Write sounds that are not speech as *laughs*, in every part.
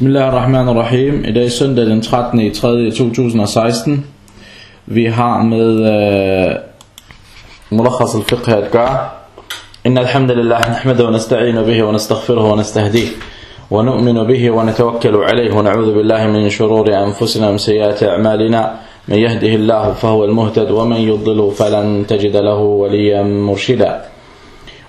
Bismillahirrahmanirrahim. I dag er søndag den 13. i 3. 2016. Vi har med ملخص الفقه at gøre. إن الحمد لله نحمده ونستعين به ونستغفره ونستهديه ونؤمن به ونتوكل عليه ونعوذ بالله من شرور أنفسنا ومن سيئات أعمالنا من يهده الله فهو المهتد ومن يضل فلن تجد له وليا مرشدا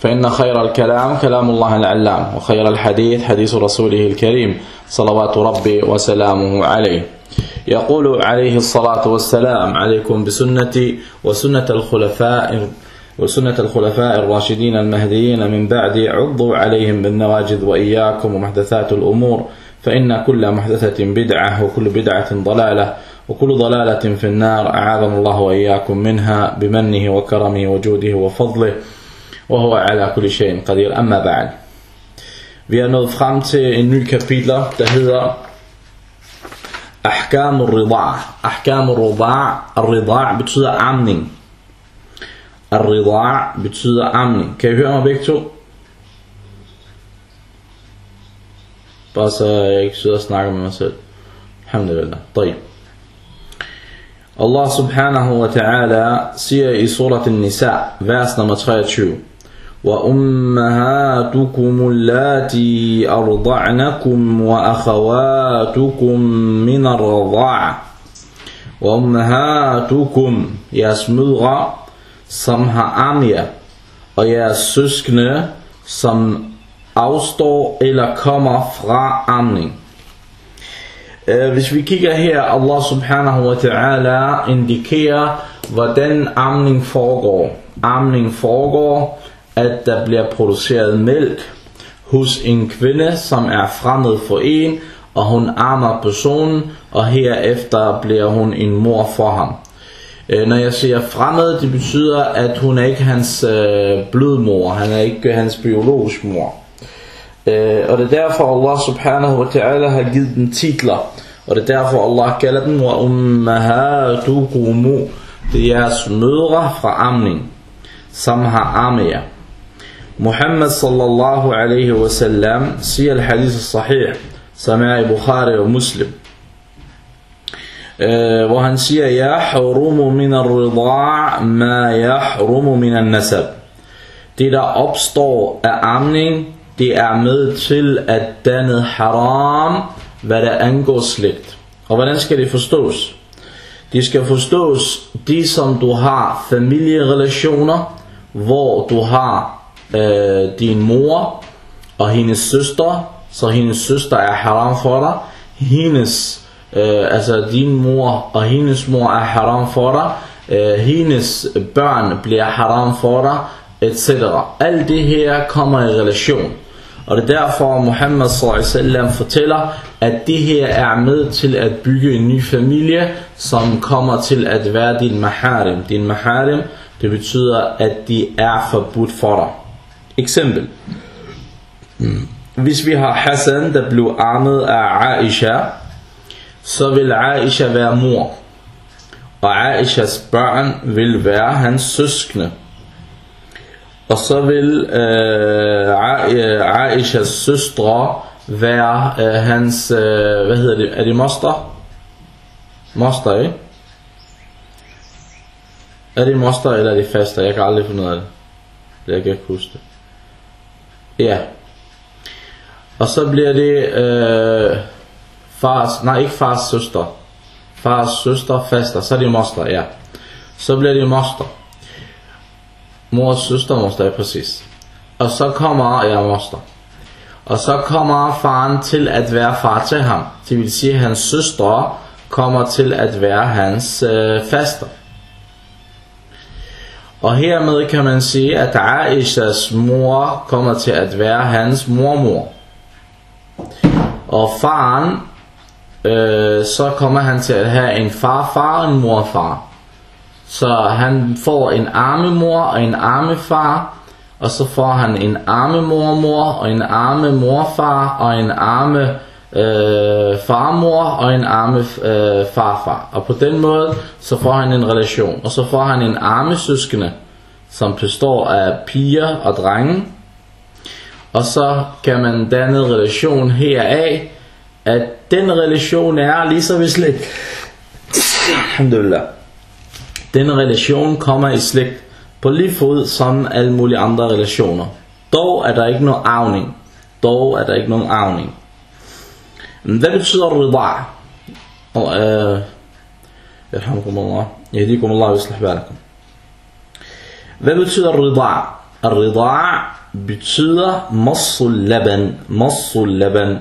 فإن خير الكلام كلام الله العلام وخير الحديث حديث رسوله الكريم صلوات ربي وسلامه عليه. يقول عليه الصلاة والسلام عليكم بسنتي وسنة الخلفاء وسنة الخلفاء الراشدين المهديين من بعد عضوا عليهم بالنواجذ وإياكم ومحدثات الأمور فإن كل محدثة بدعة وكل بدعة ضلالة وكل ضلالة في النار أعاذنا الله وإياكم منها بمنه وكرمه وجوده وفضله. وهو على كل شيء قدير أما بعد Vi er nået frem til en ny kapitler, der hedder Ahkam al-Rida' Ahkam al-Rida' Al-Rida' betyder amning Al-Rida' betyder amning Kan I høre mig begge to? Bare så jeg ikke sidder og snakker med mig selv Alhamdulillah طيب Allah subhanahu wa ta'ala siger i surat al-Nisa vers nummer 23 وأمهاتكم اللاتي أرضعنكم وأخواتكم من الرضاعة وأمهاتكم jeres mødre som har armier og jeres søskende som afstår eller kommer fra amning Hvis vi kigger her, Allah subhanahu wa ta'ala indikerer, hvordan amning foregår. Amning foregår, at der bliver produceret mælk hos en kvinde, som er fremmed for en, og hun armer personen, og herefter bliver hun en mor for ham. Øh, når jeg siger fremmed, det betyder, at hun er ikke hans øh, blodmor, han er ikke hans biologisk mor. Øh, og det er derfor Allah subhanahu wa ta'ala har givet den titler. Og det er derfor Allah kalder den wa ummahatukumu. Det er jeres mødre fra amning, som har armier. Muhammad sallallahu alaihi wa sallam siger al-hadith al-sahih, som er i Bukhari og Muslim. Eh, hvor han siger, Yahrumu min al-rida' ma yahrumu min al-nasab. Det der opstår af amning, det er med til at danne haram, hvad der angår slægt. Og hvordan skal det forstås? Det skal forstås, de som du har familierelationer, hvor du har øh, din mor og hendes søster, så hendes søster er haram for dig, hendes, øh, altså din mor og hendes mor er haram for dig, øh, hendes børn bliver haram for dig, etc. Alt det her kommer i relation. Og det er derfor Muhammad s.a.v. fortæller, at det her er med til at bygge en ny familie, som kommer til at være din maharim. Din maharim, det betyder, at de er forbudt for dig. Eksempel. Hvis vi har Hassan, der blev armet af Aisha, så vil Aisha være mor. Og Aishas børn vil være hans søskende. Og så vil øh, øh, Aishas søstre være øh, hans, øh, hvad hedder det, er det moster? Moster, ikke? Er det moster eller er det faster? Jeg kan aldrig finde ud af det. Jeg kan ikke huske det. Ja. Og så bliver det øh, fars, nej ikke fars søster. Fars søster faster, så er det moster, ja. Så bliver det moster. Mors søster moster, ja præcis. Og så kommer, ja moster. Og så kommer faren til at være far til ham. Det vil sige, at hans søster kommer til at være hans øh, faster. Og hermed kan man sige, at Aishas mor kommer til at være hans mormor. Og faren, øh, så kommer han til at have en farfar og en morfar. Så han får en armemor og en armefar, og så får han en arme mormor, og en arme morfar, og en arme øh, farmor, og en arme øh, farfar. Og på den måde, så får han en relation. Og så får han en arme søskende, som består af piger og drenge. Og så kan man danne en relation heraf, at den relation er lige så ved slægt. Alhamdulillah. Den relation kommer i slægt på lige fod som alle mulige andre relationer. Dog er der ikke nogen arvning. Dog er der ikke nogen arvning. Hvad betyder rida? Alhamdulillah. E, Yahdikum Allah yuslih balakum. Hvad betyder rida? Rida betyder massul laban. Massul laban.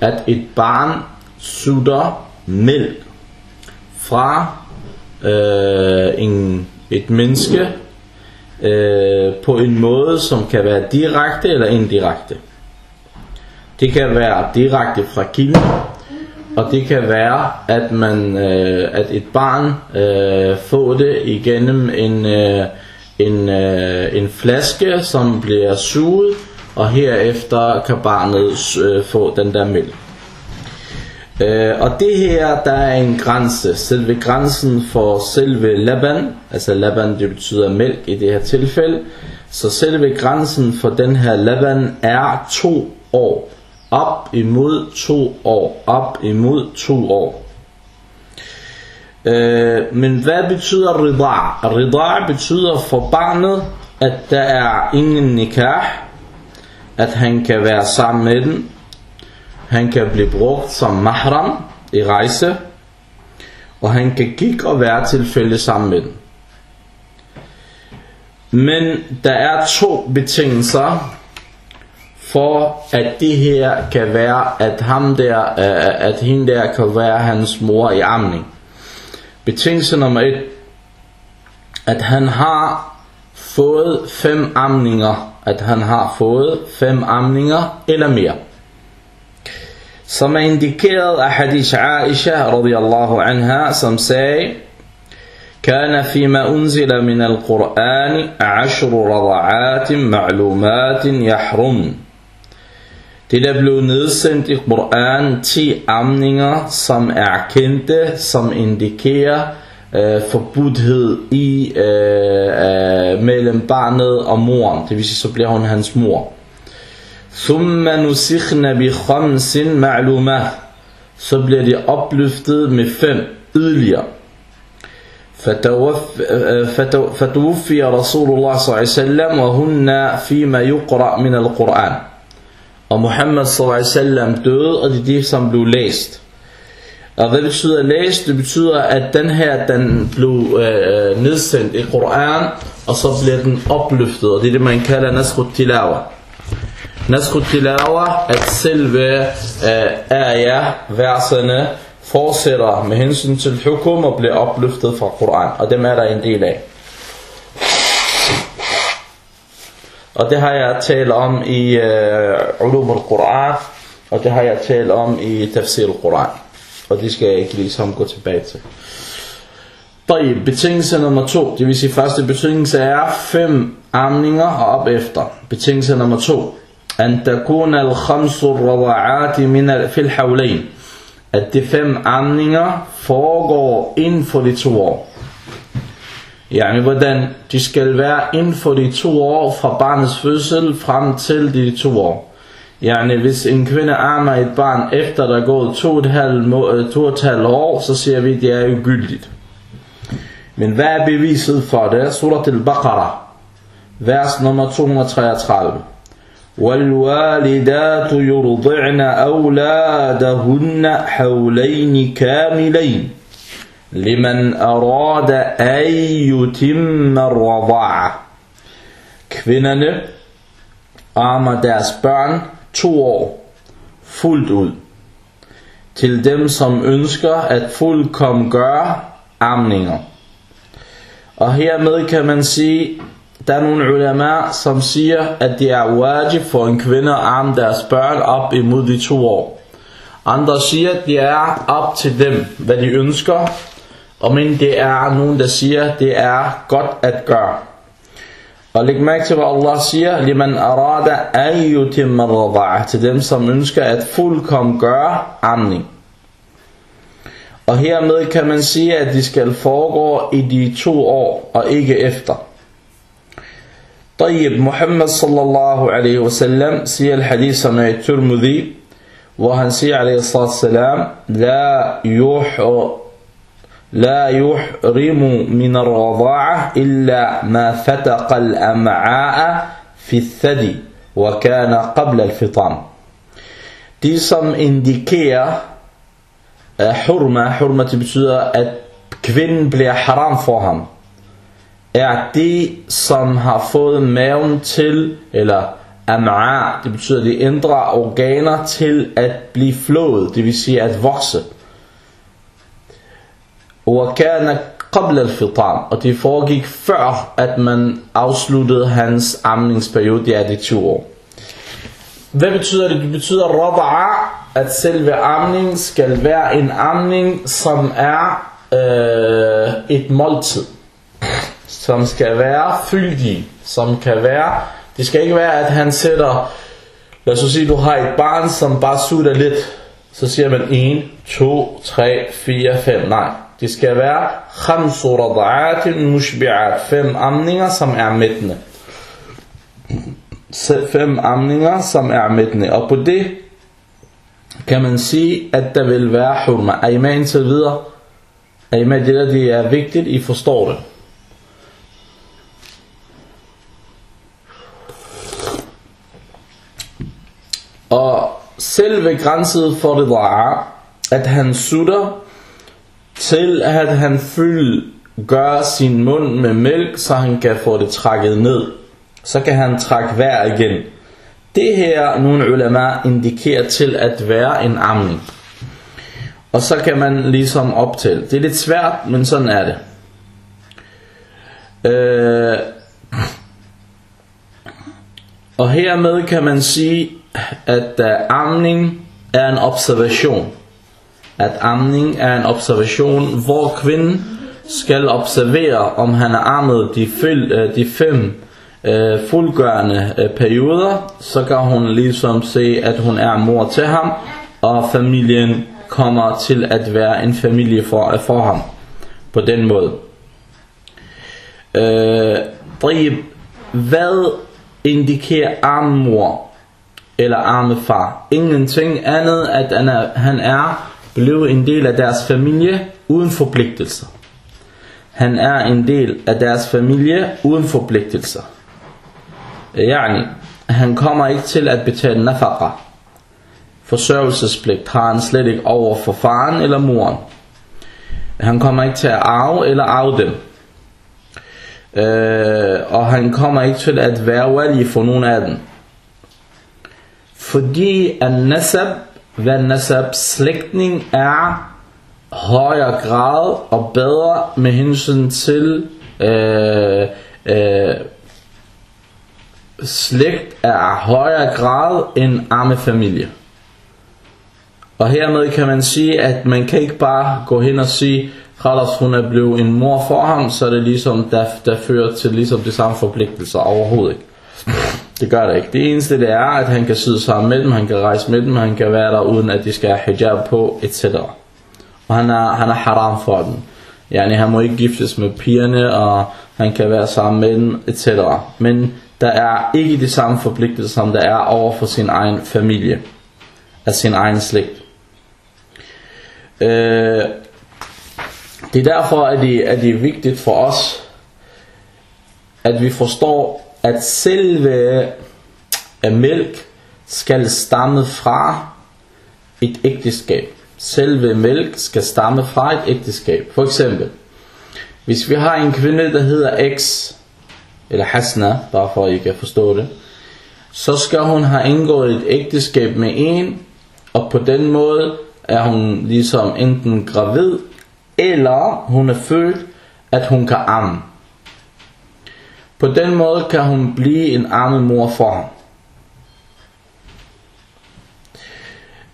At et barn sutter mælk fra øh, e, en, et menneske øh, e, på en måde, som kan være direkte eller indirekte. Det kan være direkte fra kilden, og det kan være, at man, øh, at et barn øh, får det igennem en, øh, en, øh, en flaske, som bliver suget, og herefter kan barnet øh, få den der mælk. Øh, og det her, der er en grænse. Selve grænsen for selve laban, altså laban det betyder mælk i det her tilfælde, så selve grænsen for den her laban er to år. Op imod to år. Op imod to år. Øh, men hvad betyder rida? Rida betyder for barnet, at der er ingen nikah, at han kan være sammen med den, han kan blive brugt som mahram i rejse, og han kan gik og være tilfælde sammen med den. Men der er to betingelser for at det her kan være, at ham der, at hende der kan være hans mor i amning. Betingelse nummer et, at han har fået fem amninger, at han har fået fem amninger eller mere. Som er indikeret af hadith Aisha radiyallahu anha, som sagde, كان فيما أنزل من القرآن عشر رضعات معلومات يحرم Det der blev nedsendt i Quran 10 amninger, som er kendte, som indikerer øh, forbudthed i øh, øh, mellem barnet og moren. Det vil sige, så bliver hun hans mor. ثم نسخن بخمس معلومات så bliver de opløftet med fem yderligere فتوفي رسول الله صلى الله عليه وسلم وهن فيما يقرأ من القرآن og Muhammad sallallahu døde, og det er det, som blev læst. Og hvad betyder læst? Det betyder, at den her, den blev øh, nedsendt i Koran, og så bliver den opløftet, og det er det, man kalder Nasrud Tilawa. Nasrud Tilawa, at selve øh, ayah, verserne, fortsætter med hensyn til hukum og bliver opløftet fra Koran, og dem er der en del af. Og det har jeg talt om i uh, Ulum al-Quran, og det har jeg talt om i Tafsir al-Quran. Og det skal jeg ikke ligesom gå tilbage til. طيب, betingelse nummer to, det vil sige første betingelse er fem amninger og op efter. Betingelse nummer to, أن تكون الخمس الرضعات من في الحولين at de fem amninger foregår inden for de to år. Yani hvordan de skal være inden for de to år fra barnets fødsel frem til de to år. Yani hvis en kvinde armer et barn efter der er gået to og et halvt, to og et halvt år, så siger vi, at det er ugyldigt. Men hvad er beviset for det? Surat al-Baqarah, vers nummer 233. والوالدات يرضعن أولادهن حولين كاملين Liman arada ayyutimma rada'a. Kvinderne armer deres børn to år fuldt ud. Til dem, som ønsker at fuldkom gøre amninger. Og hermed kan man sige, der er nogle ulema, som siger, at det er wajib for en kvinde at arme deres børn op imod de to år. Andre siger, at det er op til dem, hvad de ønsker, og men det er nogen, der siger, at det er godt at gøre. Og læg mærke til, hvad Allah siger, liman arada ayyutim rada'ah, til dem, som ønsker at fuldkom gøre amning. Og hermed kan man sige, at de skal foregå i de to år, og ikke efter. طيب محمد صلى الله عليه وسلم سي الحديث som er i Tirmidhi, hvor han siger عليه الصلاة والسلام لا يح لا يحرم من الرضاعة إلا ما فتق الأمعاء في الثدي وكان قبل الفطام De som indikerer uh, hurma, hurma det betyder at kvinden bliver haram for ham er de, som har fået maven til, eller am'a, det betyder de indre organer til at blive flået, det vil sige at vokse. وكان قبل الفطام og det foregik før at man afsluttede hans amningsperiode, det er de 20 år. Hvad betyder det? Det betyder rada'a, at selve amning skal være en amning, som er øh, et måltid som skal være fyldig, som kan være, det skal ikke være, at han sætter, lad os sige, du har et barn, som bare sutter lidt, så siger man 1, 2, 3, 4, 5, nej. Det skal være khamsu rada'atin mushbi'at, fem amninger, som er mættende. Fem amninger, som er mættende. Og på det kan man sige, at der vil være hurma. Er I med indtil videre? Er I med det der, det er vigtigt, I forstår det. Og selve grænset for det var, at han sutter til at han fyld gør sin mund med mælk, så han kan få det trækket ned. Så kan han trække vejr igen. Det her, nogle ulema indikerer til at være en amning. Og så kan man ligesom optælle. Det er lidt svært, men sådan er det. Øh, og hermed kan man sige, at uh, amning er en observation. At amning er en observation, hvor kvinden skal observere, om han er ammet de, fem, øh, de fem øh, fuldgørende øh, perioder, så kan hun ligesom se, at hun er mor til ham, og familien kommer til at være en familie for, øh, for ham på den måde. Uh, hvad indikerer armmor? eller arme far. Ingenting andet, at han er, han er blev en del af deres familie uden forpligtelser. Han er en del af deres familie uden forpligtelser. Yani, han kommer ikke til at betale nafaqa. Forsørgelsespligt har han slet ikke over for faren eller moren. Han kommer ikke til at arve eller arve dem. Øh, og han kommer ikke til at være wali for nogen af dem. Fordi al-nasab, hvad nasab slægtning er højere grad og bedre med hensyn til øh, øh, slægt er højere grad end arme familie. Og hermed kan man sige, at man kan ikke bare gå hen og sige, Khalas hun er blevet en mor for ham, så er det ligesom, der, der fører til ligesom de samme forpligtelser overhovedet ikke. Det gør det ikke. Det eneste det er, at han kan sidde sammen med dem, han kan rejse med dem, han kan være der uden at de skal have hijab på, etc. Og han er, han er haram for dem. Yani, han må ikke giftes med pigerne, og han kan være sammen med dem, etc. Men der er ikke de samme forpligtelser, som der er over for sin egen familie, af sin egen slægt. Øh, det er derfor, at det, at det er vigtigt for os, at vi forstår at selve mælk skal stamme fra et ægteskab. Selve mælk skal stamme fra et ægteskab. For eksempel, hvis vi har en kvinde, der hedder X, eller Hasna, bare for at I kan forstå det, så skal hun have indgået et ægteskab med en, og på den måde er hun ligesom enten gravid, eller hun er født, at hun kan amme. På den måde kan hun blive en arme mor for ham.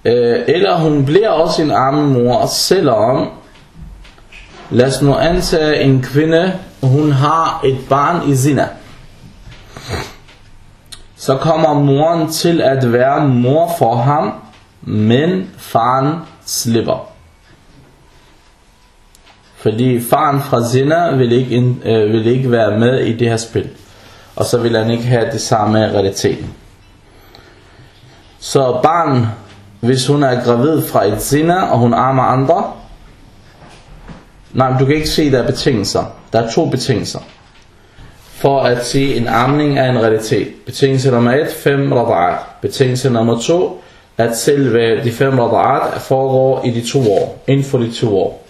Øh, eller hun bliver også en arme mor, selvom, lad os nu antage en kvinde, hun har et barn i sinne. så kommer moren til at være mor for ham, men faren slipper. Fordi faren fra Zina vil ikke, øh, vil ikke være med i det her spil. Og så vil han ikke have det samme realitet. Så barn, hvis hun er gravid fra et Zina, og hun armer andre, nej, du kan ikke se, der er betingelser. Der er to betingelser. For at sige, en armning er en realitet. Betingelse nummer 1, 5 rada'at. Betingelse nummer 2, at selve de 5 rada'at foregår i de to år. Inden for de to år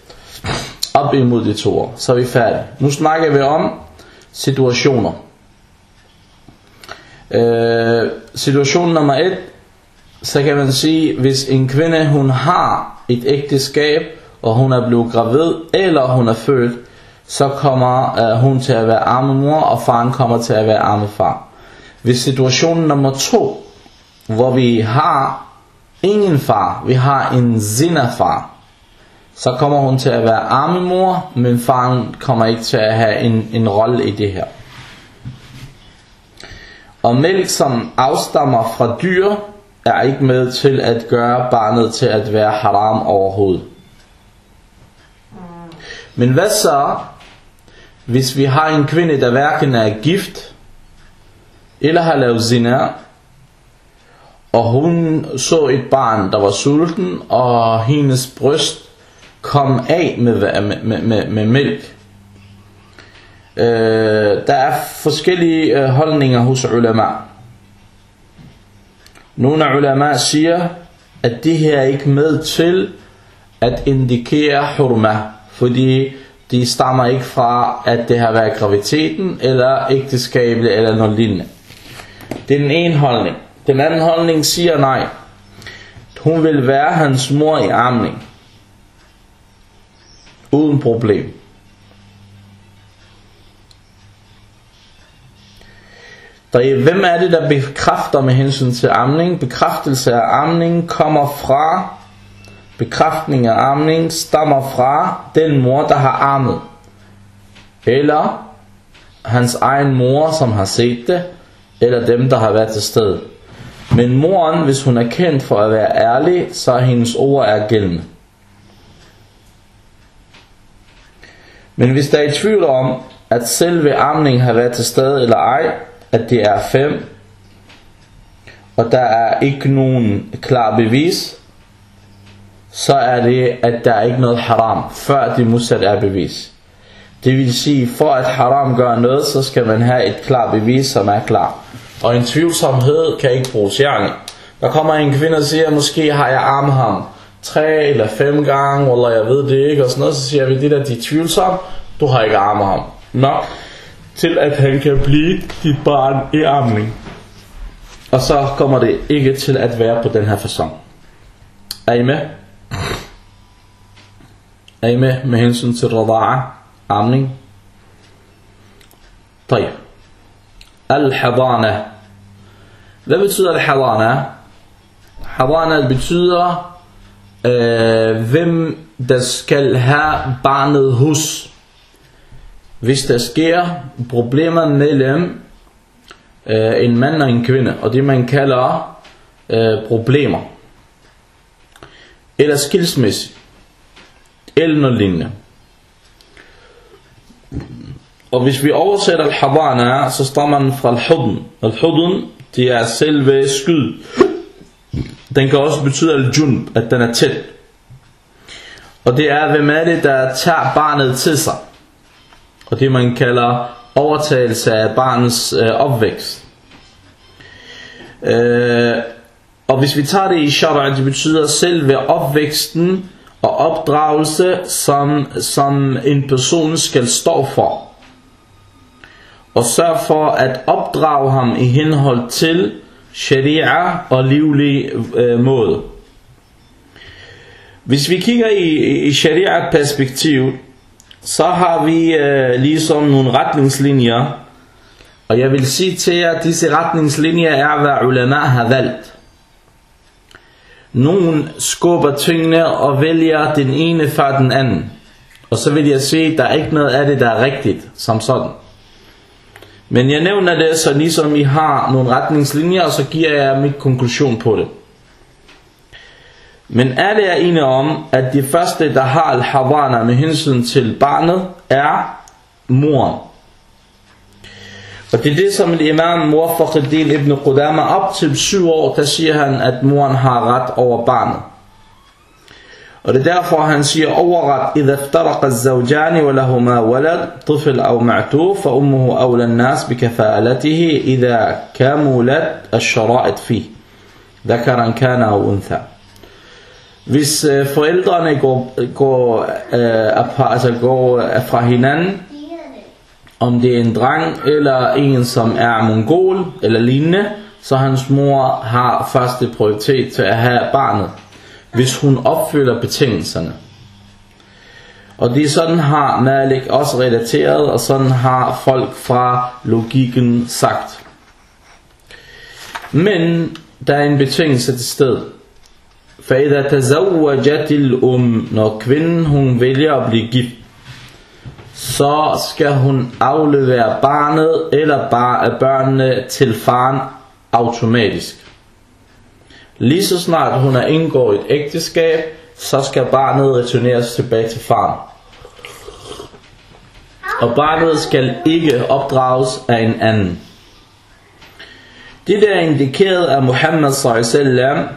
op imod de to år. Så er vi færdige. Nu snakker vi om situationer. Øh, situation nummer et, så kan man sige, hvis en kvinde hun har et ægteskab, og hun er blevet gravid, eller hun er født, så kommer øh, hun til at være armemor, og faren kommer til at være armefar. Hvis situationen nummer to, hvor vi har ingen far, vi har en zinafar, så kommer hun til at være armemor, men faren kommer ikke til at have en, en rolle i det her. Og mælk, som afstammer fra dyr, er ikke med til at gøre barnet til at være haram overhovedet. Men hvad så, hvis vi har en kvinde, der hverken er gift, eller har lavet zina, og hun så et barn, der var sulten, og hendes bryst kom af med, med, med, med mælk. Øh, der er forskellige øh, holdninger hos ulama. Nogle af ulama siger, at det her er ikke med til at indikere hurma, fordi de stammer ikke fra, at det har været graviteten, eller ægteskabet, eller noget lignende. Det er den ene holdning. Den anden holdning siger nej. Hun vil være hans mor i armning. Uden problem. Der, hvem er det, der bekræfter med hensyn til amning? Bekræftelse af amning kommer fra, bekræftning af amning stammer fra den mor, der har armet. Eller hans egen mor, som har set det, eller dem, der har været til stede. Men moren, hvis hun er kendt for at være ærlig, så er hendes ord er gældende. Men hvis der er i tvivl om, at selve amningen har været til stede eller ej, at det er fem, og der er ikke nogen klar bevis, så er det, at der er ikke noget haram, før det modsat er bevis. Det vil sige, for at haram gør noget, så skal man have et klart bevis, som er klar. Og en tvivlsomhed kan ikke bruges. Yani, der kommer en kvinde og siger, måske har jeg arm ham tre eller fem gange, eller jeg ved det ikke, og sådan noget, så siger vi, det der, de er tvivlsomme, du har ikke armet ham nok, til at han kan blive dit barn i armning. Og så kommer det ikke til at være på den her fasong. Er I med? Er I med med hensyn til rada'a, armning? طيب الحضانة Hvad betyder al-hadana? Hadana betyder øh, hvem der skal have barnet hos. Hvis der sker problemer mellem øh, en mand og en kvinde, og det man kalder øh, problemer, eller skilsmisse, eller noget lignende. Og hvis vi oversætter al-hadana, så stammer den fra al-hudn. Al-hudn, det er selve skyd. Den kan også betyde al-junb, at den er tæt. Og det er, hvem er det, der tager barnet til sig. Og det man kalder overtagelse af barnets øh, opvækst. Øh, og hvis vi tager det i shara, det betyder selve opvæksten og opdragelse, som, som en person skal stå for. Og sørg for at opdrage ham i henhold til sharia og livlig øh, måde. Hvis vi kigger i, i sharia perspektiv, så har vi øh, ligesom nogle retningslinjer, og jeg vil sige til jer, at disse retningslinjer er, hvad ulama har valgt. Nogen skubber tingene og vælger den ene fra den anden. Og så vil jeg sige, at der er ikke noget af det, der er rigtigt som sådan. Men jeg nævner det, så ligesom I har nogle retningslinjer, og så giver jeg mit konklusion på det. Men alle er enige om, at de første, der har al-havana med hensyn til barnet, er moren. Og det er det, som imam Muwafaquddin ibn Qudama op til syv år, der siger han, at moren har ret over barnet. Og det er derfor, han siger overret, إذا افترق الزوجان ولهما ولد طفل أو معتوف فأمه أولى الناس بكفالته إذا كملت الشرائط فيه ذكرا كان أو أنثى Hvis øh, forældrene går, går, øh, altså går fra hinanden, om det er en dreng eller en som er mongol eller lignende, så hans mor har første prioritet til at have barnet, hvis hun opfylder betingelserne. Og det er sådan har Malik også relateret, og sådan har folk fra logikken sagt. Men der er en betingelse til sted. فإذا تزوجت الأم når kvinden hun vælger at blive gift så skal hun aflevere barnet eller bar, børnene til faren automatisk. Lige så snart hun er indgået et ægteskab, så skal barnet returneres tilbage til faren. Og barnet skal ikke opdrages af en anden. Det der er indikeret af Muhammad sallallahu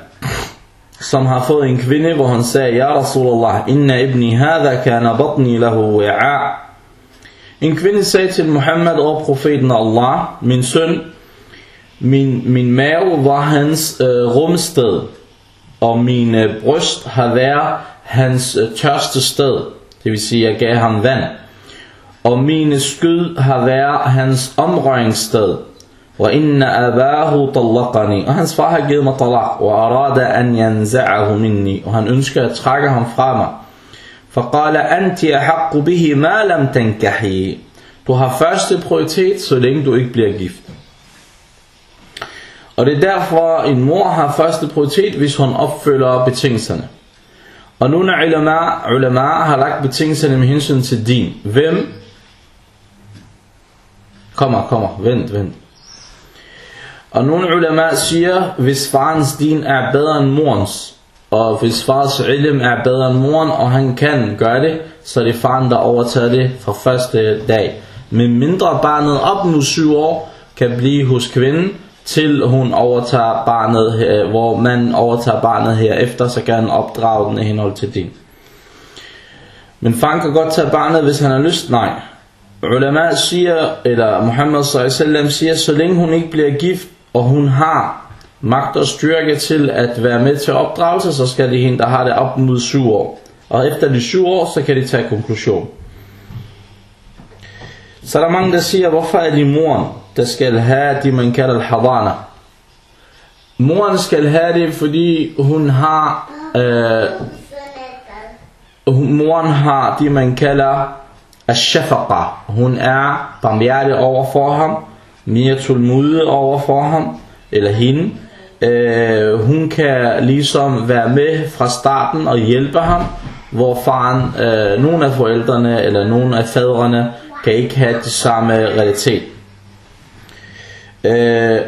som har fået en kvinde, hvor han sagde, Ja Rasulallah, inna ibni hadha kana batni lahu wa'a. En kvinde sagde til Muhammad og profeten Allah, min søn, min, min mave var hans øh, rumsted, og min øh, bryst har været hans øh, tørste sted. Det vil sige, jeg gav ham vand. Og mine skyd har været hans omrøringssted. وإن أباه طلقني og hans far har givet mig talaq وأراد أن ينزعه مني og han ønsker at trække ham fra mig فقال أنت أحق به ما لم تنكحي du har første prioritet så længe du ikke bliver gift og det er derfor en mor har første prioritet hvis hun opfylder betingelserne. Og nogle ulema, ulama har lagt betingelserne med hensyn til din. Hvem? Kommer kommer. Vent vent. Og nogle ulema siger, hvis farens din er bedre end morens, og hvis fars ilm er bedre end moren, og han kan gøre det, så er det faren, der overtager det fra første dag. Men mindre barnet op nu syv år, kan blive hos kvinden, til hun overtager barnet, hvor man overtager barnet herefter, så kan han opdrage den i henhold til din. Men faren kan godt tage barnet, hvis han har lyst? Nej. Ulema siger, eller Muhammad sallallahu siger, så længe hun ikke bliver gift, og hun har magt og styrke til at være med til opdragelse, så skal det hende, der har det op mod syv år. Og efter de syv år, så kan de tage konklusion. Så der mange, der siger, hvorfor er det moren, der skal have det, man kalder al-hadana? Moren skal have det, fordi hun har, øh, moren har det, man kalder al-shafaqa. Hun er barmhjertig over for ham, mere tålmodig over for ham, eller hende. Øh, hun kan ligesom være med fra starten og hjælpe ham, hvor faren, øh, nogle af forældrene eller nogle af fædrene, kan ikke have det samme realitet. Øh,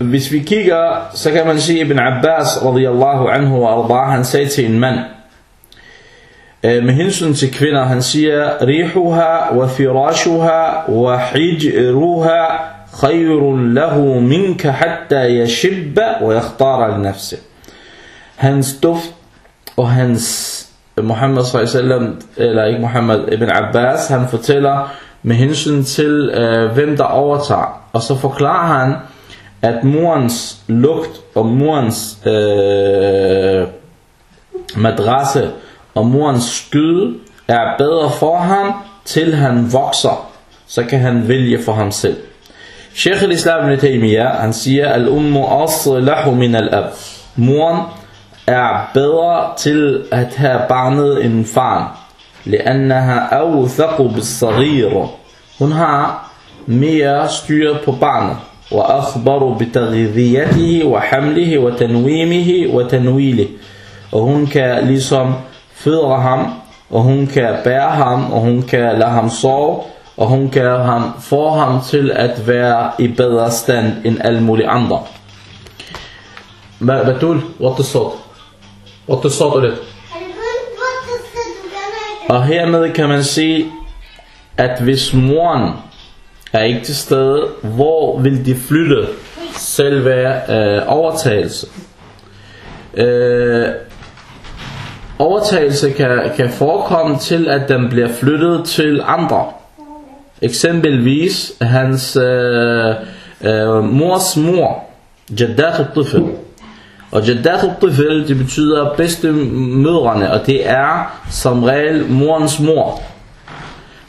hvis vi kigger, så kan man sige, Ibn Abbas radiyallahu anhu wa arba, han sagde til en mand, med hensyn til kvinder, han siger, Rihuha wa firashuha wa hijruha khayrun lahu minka hatta yashibba wa yakhtara li nafsi. Hans duft og hans Muhammad sallallahu eller ikke Muhammad ibn Abbas, han fortæller med hensyn til øh, hvem der overtager. Og så forklarer han, at morens lugt og morens øh, madrasse og morens skyde er bedre for ham, til han vokser, så kan han vælge for ham selv. Sheikh al-Islam ibn Taymiyyah, han siger, al-ummu aslahu min al-ab. Moren er bedre til at have barnet end faren. لأنها أوثق بالصغير hun har mere styr på barnet وأخبر بتغذيته وحمله وتنويمه وتنويله og hun kan ligesom fødre ham og hun kan bære ham og hun kan lade ham sove og hun kan ham, få ham til at være i bedre stand end alle mulige andre. بتقول وطي الصوت وطي الصوت قلت og hermed kan man sige at hvis moren er ikke til stede hvor vil de flytte? Selve øh, overtagelse. Øh, overtagelse kan, kan forekomme til at den bliver flyttet til andre. Eksempelvis hans øh, øh, mors mor jaddat al-tifl og jaddat al-tifl det betyder bedste mødrene og det er som regel morens mor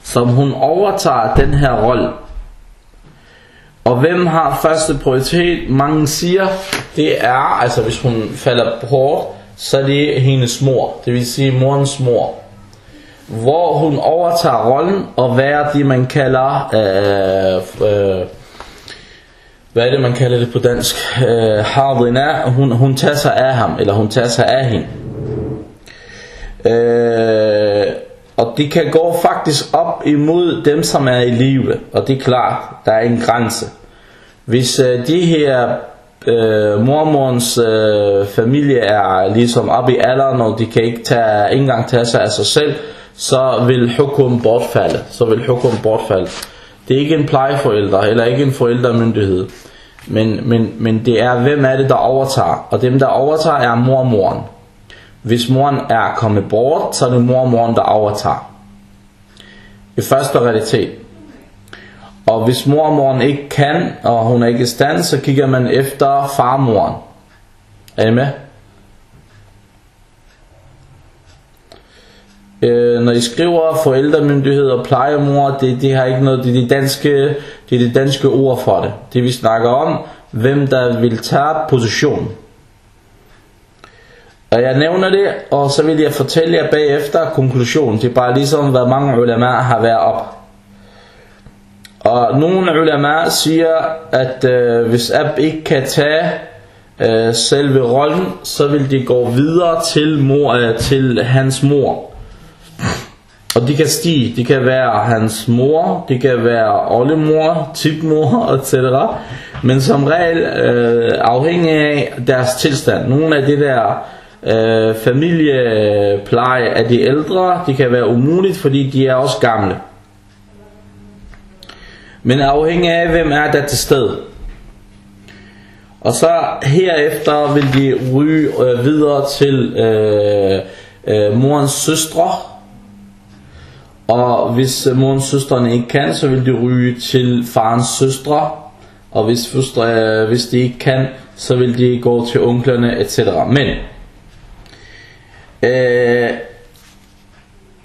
som hun overtager den her rolle og hvem har første prioritet? Mange siger, det er, altså hvis hun falder hårdt, så er det hendes mor, det vil sige morens mor. Hvor hun overtager rollen og være det man kalder, øh, øh, hvad er det man kalder det på dansk? Øh, Hardina, hun, hun tager sig af ham, eller hun tager sig af hende. Øh, og det kan gå faktisk op imod dem som er i live, og det er klart, der er en grænse. Hvis øh, de her øh, mormorens øh, familie er ligesom op i alderen, og de kan ikke tage, ikke engang tage sig af sig selv, så vil hukum bortfalde. Så vil hukum bortfalde. Det er ikke en plejeforælder, eller ikke en forældremyndighed. Men, men, men det er, hvem er det, der overtager? Og dem, der overtager, er mormoren. Hvis moren er kommet bort, så er det mormoren, der overtager. I første realitet. Og hvis mormoren ikke kan, og hun er ikke i stand, så kigger man efter farmoren. Er I med? Øh, når I skriver forældremyndighed og plejemor, det, det har ikke noget, det er de danske, det er de danske ord for det. Det vi snakker om, hvem der vil tage position. Og jeg nævner det, og så vil jeg fortælle jer bagefter konklusionen. Det er bare ligesom, hvad mange ulema har været op. Og nogle ulema siger, at øh, hvis Ab ikke kan tage øh, selve rollen, så vil de gå videre til, mor, øh, til hans mor. Og de kan stige, det kan være hans mor, det kan være oldemor, tipmor, *laughs* etc. Men som regel øh, afhængig af deres tilstand. Nogle af de der øh, familiepleje af de ældre, det kan være umuligt, fordi de er også gamle. Men afhængig af, hvem er der til stede. Og så herefter vil de ryge øh, videre til øh, øh, morens søstre. Og hvis morens søstrene ikke kan, så vil de ryge til farens søstre. Og hvis, føstre, hvis de ikke kan, så vil de gå til onklerne, etc. Men øh,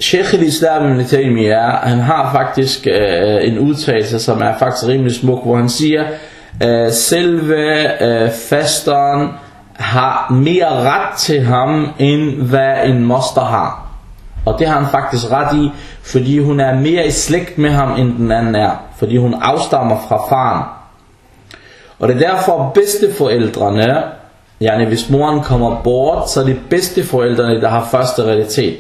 Sheikh al-Islam ibn Taymiyyah, han har faktisk øh, en udtalelse, som er faktisk rimelig smuk, hvor han siger, øh, selve øh, fasteren har mere ret til ham, end hvad en moster har. Og det har han faktisk ret i, fordi hun er mere i slægt med ham, end den anden er. Fordi hun afstammer fra faren. Og det er derfor bedsteforældrene, yani hvis moren kommer bort, så er det bedsteforældrene, der har første realitet.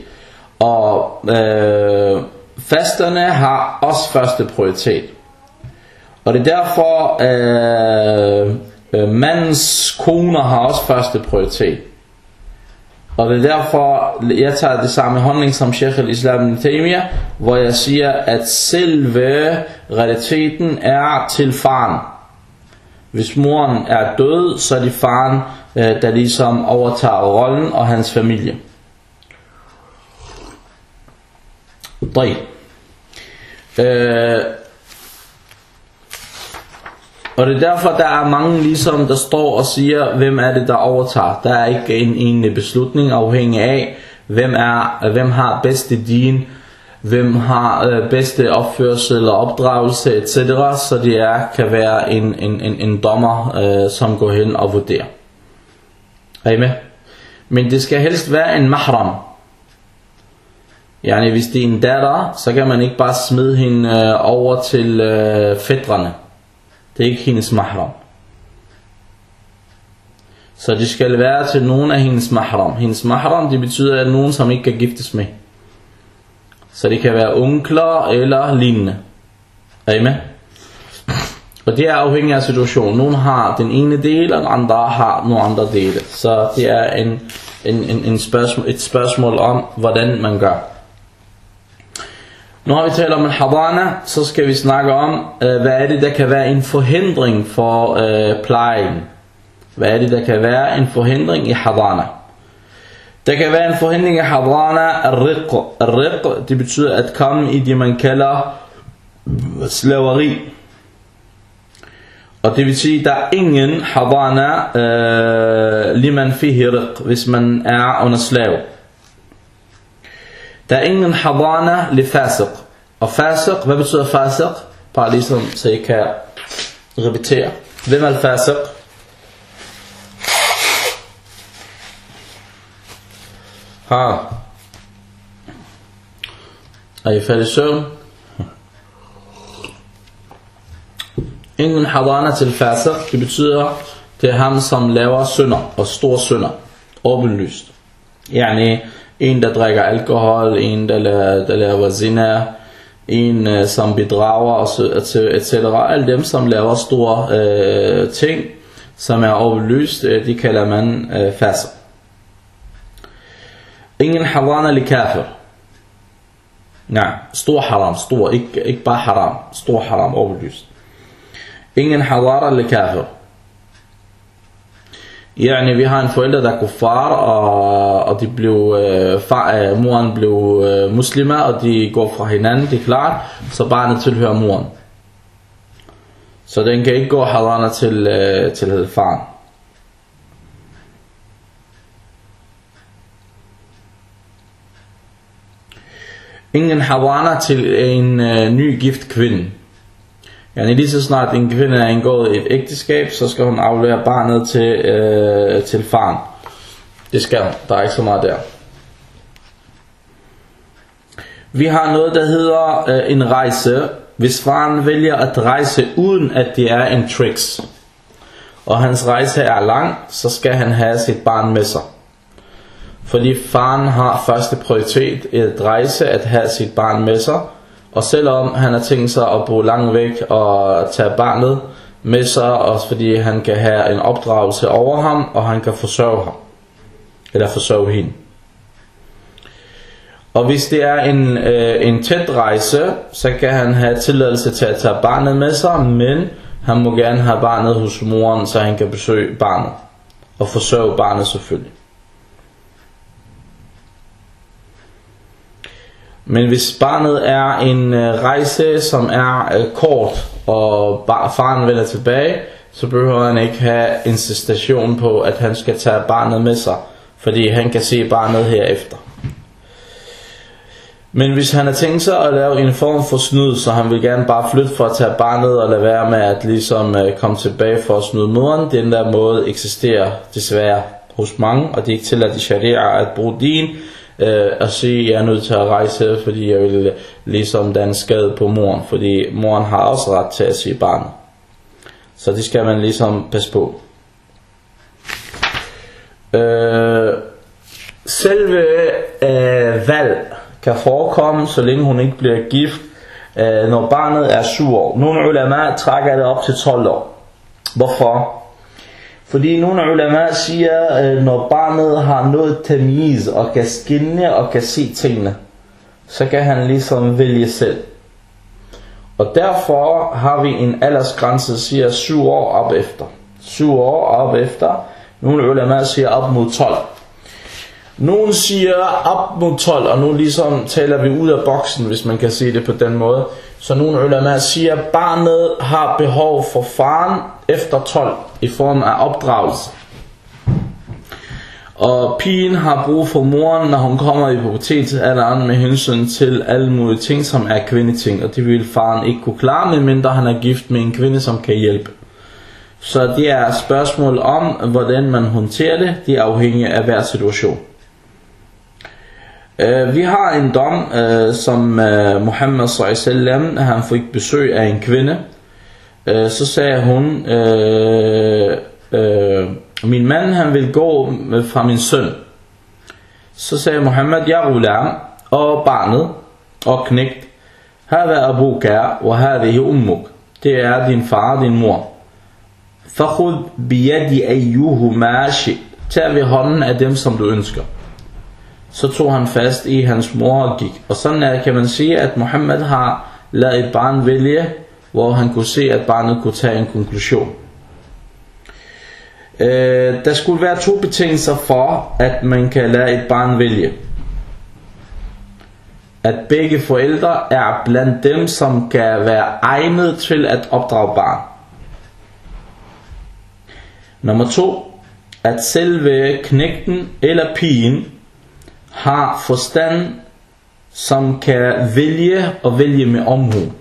Og øh, fasterne har også første prioritet. Og det er derfor, øh, øh, mandens koner har også første prioritet. Og det er derfor, jeg tager det samme holdning som Sheikh al-Islam Taymiyyah, hvor jeg siger, at selve realiteten er til faren. Hvis moren er død, så er det faren, øh, der ligesom overtager rollen og hans familie. Øh, og det er derfor der er mange ligesom der står og siger hvem er det der overtager? Der er ikke en egentlig beslutning afhængig af hvem er hvem har bedste din hvem har øh, bedste opførsel eller opdragelse etc så det er kan være en en en, en dommer øh, som går hen og vurderer. Er I med? Men det skal helst være en mahram. Yani hvis det er en datter, så kan man ikke bare smide hende øh, over til øh, fædrene. Det er ikke hendes mahram. Så det skal være til nogen af hendes mahram. Hendes mahram, det betyder, at nogen, som ikke kan giftes med. Så det kan være onkler eller lignende. Er I med? Og det er afhængigt af situationen. Nogle har den ene del, og andre har nogle andre dele. Så det er en, en, en, en spørgsmål, et spørgsmål om, hvordan man gør. Når vi taler om en hadana, så skal vi snakke om, øh, hvad er det, der kan være en forhindring for øh, plejen. Hvad er det, der kan være en forhindring i hadana? Der kan være en forhindring i hadana, al-riq. Al-riq, det betyder at komme i det, man kalder slaveri. Og det vil sige, at der er ingen hadana øh, liman fihi riq, hvis man er under slave. Der er ingen hadana li fasiq. Og fasiq, hvad betyder fasiq? Bare ligesom, så I kan repetere. Hvem er fasiq? Ha. Er I færdig søvn? Ingen hadana til fasiq, det betyder, det er ham, som laver synder og store synder. Åbenlyst. Yani, en der drikker alkohol, en der laver, der laver zina, en øh, som bedrager, etc. Alle dem, som laver store øh, ting, som er overlyst, øh, de kalder man øh, fasser. Ingen hadana li kafir. Nej, stor haram, stor, ikke, ikke bare haram, stor haram, overlyst. Ingen hadara li kafir. Yani, vi har en forælder, der er kuffar, og, og de blev, øh, far, øh, moren blev øh, muslimer, og de går fra hinanden, det er klart, så barnet tilhører moren. Så den kan ikke gå hadana til, øh, til faren. Ingen havana til en øh, ny gift kvinde. Yani lige så snart en kvinde er indgået i et ægteskab, så skal hun aflevere barnet til, øh, til faren. Det skal hun. Der er ikke så meget der. Vi har noget, der hedder øh, en rejse. Hvis faren vælger at rejse uden at det er en tricks, og hans rejse er lang, så skal han have sit barn med sig. Fordi faren har første prioritet i at rejse at have sit barn med sig, og selvom han har tænkt sig at bo langt væk og tage barnet med sig, også fordi han kan have en opdragelse over ham, og han kan forsørge ham. Eller forsørge hende. Og hvis det er en, øh, en tæt rejse, så kan han have tilladelse til at tage barnet med sig, men han må gerne have barnet hos moren, så han kan besøge barnet. Og forsørge barnet selvfølgelig. Men hvis barnet er en øh, rejse, som er øh, kort, og faren vender tilbage, så behøver han ikke have insistation på, at han skal tage barnet med sig, fordi han kan se barnet herefter. Men hvis han har tænkt sig at lave en form for snyd, så han vil gerne bare flytte for at tage barnet og lade være med at ligesom øh, komme tilbage for at snyde moren, den der måde eksisterer desværre hos mange, og det er ikke til at de sharia at bruge din, øh, at sige, at jeg er nødt til at rejse, fordi jeg vil ligesom den skade på moren, fordi moren har også ret til at sige barnet. Så det skal man ligesom passe på. Øh, selve øh, valg kan forekomme, så længe hun ikke bliver gift, øh, når barnet er 7 år. Nogle ulema trækker det op til 12 år. Hvorfor? Fordi nogle ulema siger, at når barnet har noget tamiz og kan skinne og kan se tingene, så kan han ligesom vælge selv. Og derfor har vi en aldersgrænse, siger 7 år op efter. 7 år op efter. Nogle ulema siger op mod 12. Nogle siger op mod 12, og nu ligesom taler vi ud af boksen, hvis man kan sige det på den måde. Så nogle ulema siger, at barnet har behov for faren efter 12 i form af opdragelse. Og pigen har brug for moren, når hun kommer i pubertetsalderen med hensyn til alle mulige ting, som er kvindeting. Og det vil faren ikke kunne klare, medmindre han er gift med en kvinde, som kan hjælpe. Så det er spørgsmål om, hvordan man håndterer det. Det er afhængigt af hver situation. Uh, vi har en dom, uh, som uh, Muhammad sallallahu han fik besøg af en kvinde. Uh, så sagde hun, uh, uh, min mand han vil gå fra min søn. Så sagde Muhammad, jeg rulam, og barnet, og knægt. Hada abuka, wa hadihi ummuk. Det er din far og din mor. Fakhud biyadi ayyuhuma shi. Tag ved hånden af dem, som du ønsker. Så tog han fast i hans mor og gik. Og sådan er, kan man sige, at Mohammed har ladet et barn vælge, hvor han kunne se, at barnet kunne tage en konklusion. Øh, der skulle være to betingelser for, at man kan lade et barn vælge. At begge forældre er blandt dem, som kan være egnet til at opdrage barn. Nummer to, at selve knægten eller pigen har forstand, som kan vælge og vælge med omhu.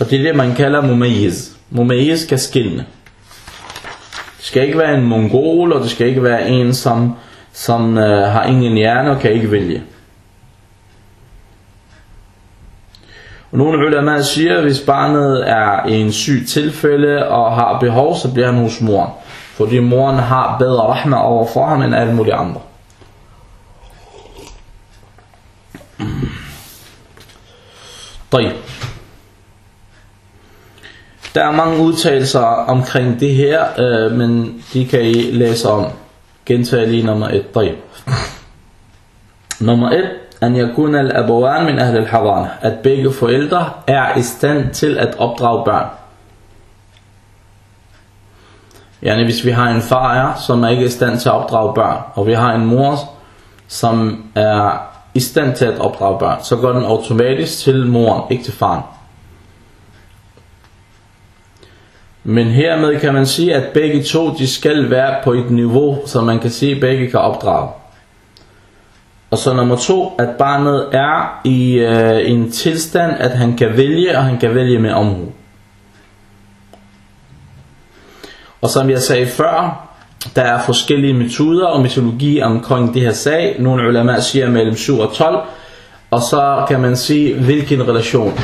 Og det er det, man kalder mumayiz. Mumayiz kan skille. Det skal ikke være en mongol, og det skal ikke være en, som, som øh, har ingen hjerne og kan ikke vælge. Og nogle ulema siger, at hvis barnet er i en syg tilfælde og har behov, så bliver han hos moren. Fordi moren har bedre rahma over for ham end alle mulige andre. طيب. Der er mange udtalelser omkring det her, øh, men de kan I læse om. Gentag lige nummer 1. طيب. Nummer 1. An yakuna al-abawan min ahl al-hadana. At begge forældre er i stand til at opdrage børn. Yani hvis vi har en far, ja, som er ikke i stand til at opdrage børn, og vi har en mor, som er i stand til at opdrage børn, så går den automatisk til moren, ikke til faren. Men hermed kan man sige, at begge to de skal være på et niveau, så man kan sige, at begge kan opdrage. Og så nummer to, at barnet er i øh, en tilstand, at han kan vælge, og han kan vælge med omhu. Og som jeg sagde før, der er forskellige metoder og metodologi omkring det her sag. Nogle ulema siger mellem 7 og 12. Og så kan man sige, hvilken relation.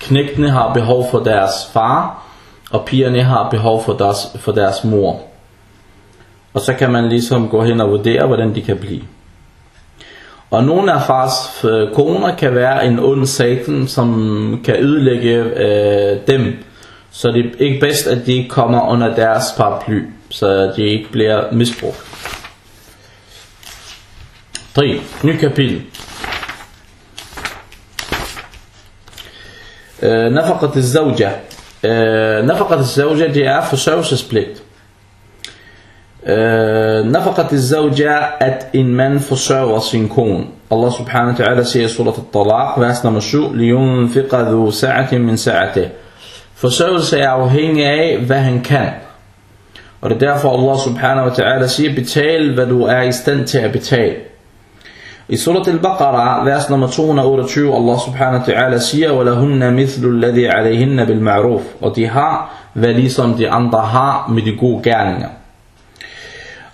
Knægtene har behov for deres far, og pigerne har behov for deres, for deres mor. Og så kan man ligesom gå hen og vurdere, hvordan de kan blive. Og nogle af fars øh, koner kan være en ond satan, som kan ødelægge øh, dem. Så det er ikke bedst, at de kommer under deres paraply, så de ikke bliver misbrugt. 3. Ny kapitel. نفقة الزوجة نفقة الزوجة det er forsørgelsespligt. نفقة الزوجة at en mand forsørger sin kone. Allah subhanahu wa ta'ala siger i surat al-Talaq, vers nummer 7, لينفق ذو سعة من سعته. Forsørgelse er afhængig af, hvad han kan. Og det er derfor Allah subhanahu wa ta'ala siger, betal hvad du er i stand til at betale. I surat al-Baqarah, vers nummer 228, Allah subhanahu wa ta'ala siger, وَلَهُنَّ مِثْلُ الَّذِي عَلَيْهِنَّ بِالْمَعْرُوف Og de har, hvad ligesom de andre har med de gode gerninger.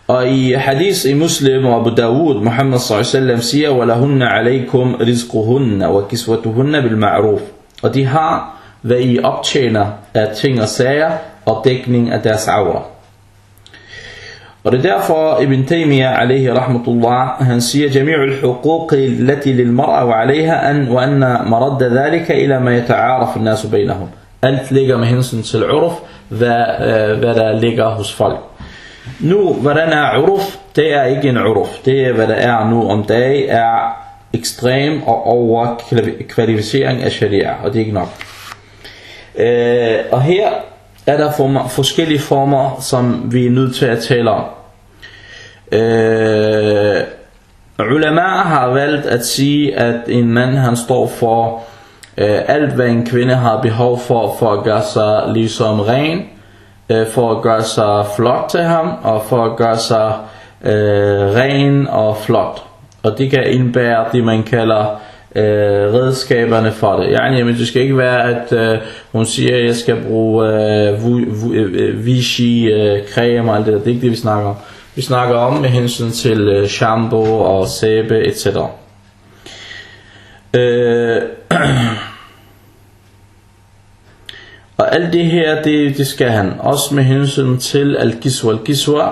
Og i hadith i Muslim og Abu Dawud, Muhammad s.a.v. siger, وَلَهُنَّ عَلَيْكُمْ رِزْقُهُنَّ وَكِسْوَتُهُنَّ بِالْمَعْرُوف Og de har, hvad I optjener af ting og sager og dækning af deres aura. Og det er derfor Ibn Taymiyyah alayhi rahmatullah han siger جميع الحقوق التي للمرأة وعليها أن وأن مرد ذلك إلى ما يتعارف الناس بينهم alt ligger med hensyn til uruf hvad, øh, hvad der ligger hos folk nu hvordan er uruf det er ikke en uruf det er hvad der er nu om dagen er ekstrem og over kvalificering af sharia og det er ikke nok øh, og her er der former, forskellige former som vi er nødt til at tale om Øh, ulama har valgt at sige, at en mand han står for øh, alt, hvad en kvinde har behov for, for at gøre sig ligesom ren, øh, for at gøre sig flot til ham, og for at gøre sig øh, ren og flot. Og det kan indbære det, man kalder øh, redskaberne for det. Yani, men det skal ikke være, at øh, hun siger, at jeg skal bruge øh, øh, øh Vichy øh, og alt det der. Det er ikke det, vi snakker om. Vi snakker om med hensyn til øh, shampoo og sæbe etc. Øh, *clears throat* og alt det her, det, det skal han. Også med hensyn til al-giswa. Al-giswa,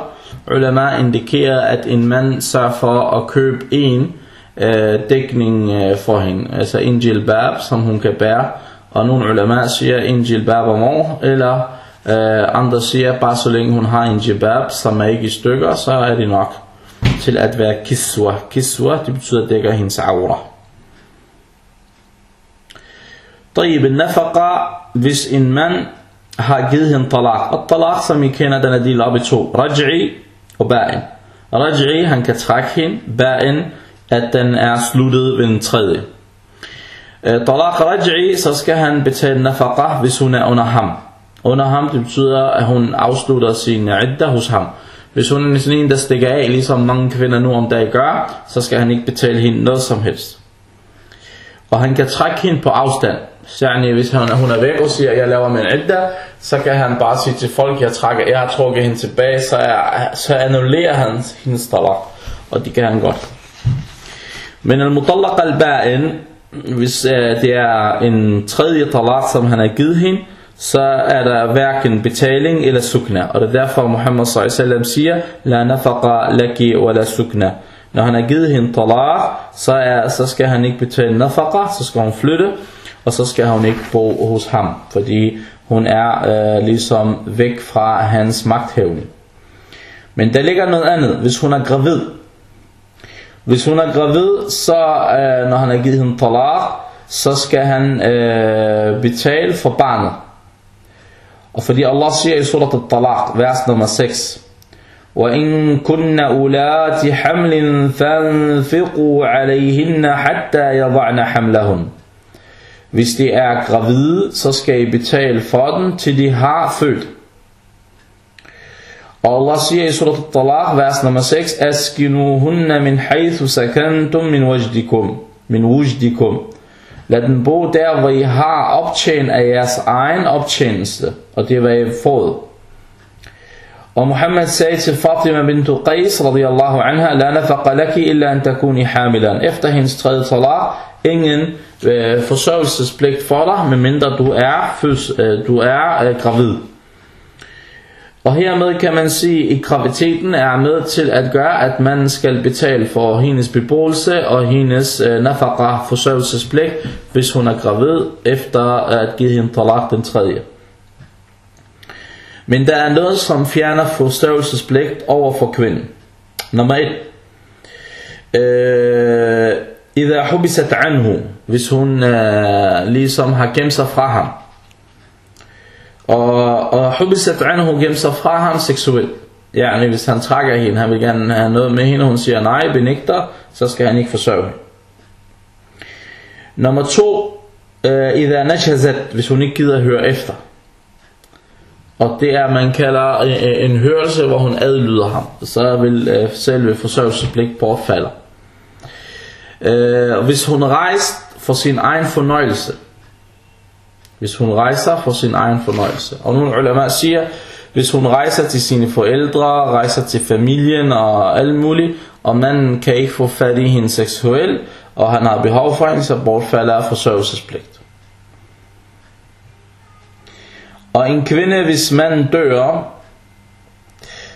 ulama indikerer, at en mand sørger for at købe en øh, dækning øh, for hende. Altså en jilbab, som hun kan bære. Og nogle ulema siger en jilbab om år, eller øh, andre siger, bare så længe hun har en jilbab, som er ikke i stykker, så er det nok til at være kiswa. Kiswa, det betyder at dækker hendes aura. طيب النفقة hvis en mand har givet hende talaq. Og talaq, som I kender, den er delt op i to. Raj'i og ba'in. Raj'i, han kan trække hende. Ba'in, at den er sluttet ved den tredje. Talaq raj'i, så skal han betale nafaqa, hvis hun er under ham. Under ham, det betyder, at hun afslutter sin idda hos ham. Hvis hun er sådan en, der stikker af, ligesom mange kvinder nu om dagen gør, så skal han ikke betale hende noget som helst. Og han kan trække hende på afstand. Særligt hvis han, hun er væk og siger, at jeg laver min idda, så kan han bare sige til folk, jeg, trækker, jeg har trukket hende tilbage, så, er, så annullerer han hendes talak. Og det kan han godt. Men al-mutallaq al-ba'in, hvis øh, det er en tredje talak, som han har givet hende, så er der hverken betaling eller sukna. Og det er derfor Muhammad s.a.v. siger, La nafaqa laki wa la sukna. Når han har givet hende talaq, så, er, så skal han ikke betale nafaqa, så skal hun flytte, og så skal hun ikke bo hos ham, fordi hun er øh, ligesom væk fra hans magthævning. Men der ligger noget andet, hvis hun er gravid. Hvis hun er gravid, så øh, når han har givet hende talaq, så skal han øh, betale for barnet. Og fordi Allah siger i surat al-talaq, vers nummer 6, وإن كن أولات حمل فانفقوا عليهن حتى يضعن حملهن Hvis de er gravide, så skal I betale for dem, til de har født. Og Allah siger i surat al-Talaq, vers nummer 6, Askinuhunna min haythu sakantum min wajdikum. Min wajdikum. Lad den bo der, hvor I har optjent af jeres egen optjeneste, og det er, hvad I fået. Og Muhammad sagde til Fatima bint Qais radiyallahu anha, La nafaqa laki illa an takuni hamilan. Efter hendes tredje talaq, ingen øh, forsørgelsespligt for dig, medmindre du er, føds, øh, du er øh, gravid. Og hermed kan man sige, at graviteten er med til at gøre, at man skal betale for hendes beboelse og hendes øh, nafaqa forsørgelsespligt, hvis hun er gravid, efter at give hende talak den tredje. Men der er noget, som fjerner forsørgelsespligt over for kvinden. Nummer 1. Øh, Ida hubisat anhu, hvis hun øh, ligesom har gemt sig fra ham. Og, og hubisat anhu gemt sig fra ham seksuelt. Ja, hvis han trækker hende, han vil gerne have noget med hende, hun siger nej, benægter, så skal han ikke forsørge hende. Nummer to, øh, Ida najhazat, hvis hun ikke gider høre efter. Og det er, man kalder øh, en, hørelse, hvor hun adlyder ham. Så vil øh, selve forsørgelsespligt bortfalde. Øh, hvis hun rejser for sin egen fornøjelse. Hvis hun rejser for sin egen fornøjelse. Og nogle ulema siger, hvis hun rejser til sine forældre, rejser til familien og alt muligt, og manden kan ikke få fat i hende seksuelt, og han har behov for hende, så bortfalder forsørgelsespligt. Og en kvinde, hvis manden dør,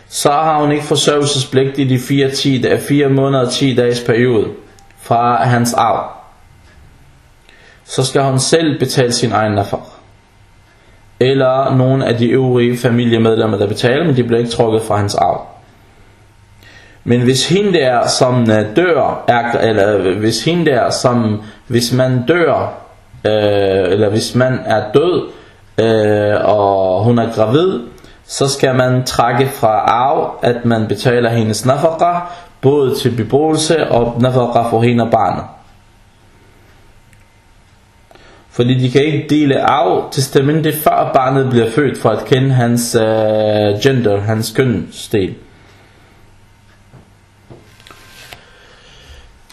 så har hun ikke forsørgelsespligt i de 4, 10, 4 måneder og 10 dages periode fra hans arv. Så skal hun selv betale sin egen nafar. Eller nogle af de øvrige familiemedlemmer, der betaler, men de bliver ikke trukket fra hans arv. Men hvis hende der, som øh, dør, er, eller øh, hvis hende der, som, hvis man dør, øh, eller hvis man er død, øh, og hun er gravid, så skal man trække fra arv, at man betaler hendes nafaqa, både til beboelse og nafaqa for hende og barnet. Fordi de kan ikke dele arv testamentet før barnet bliver født for at kende hans øh, gender, hans kønsdel.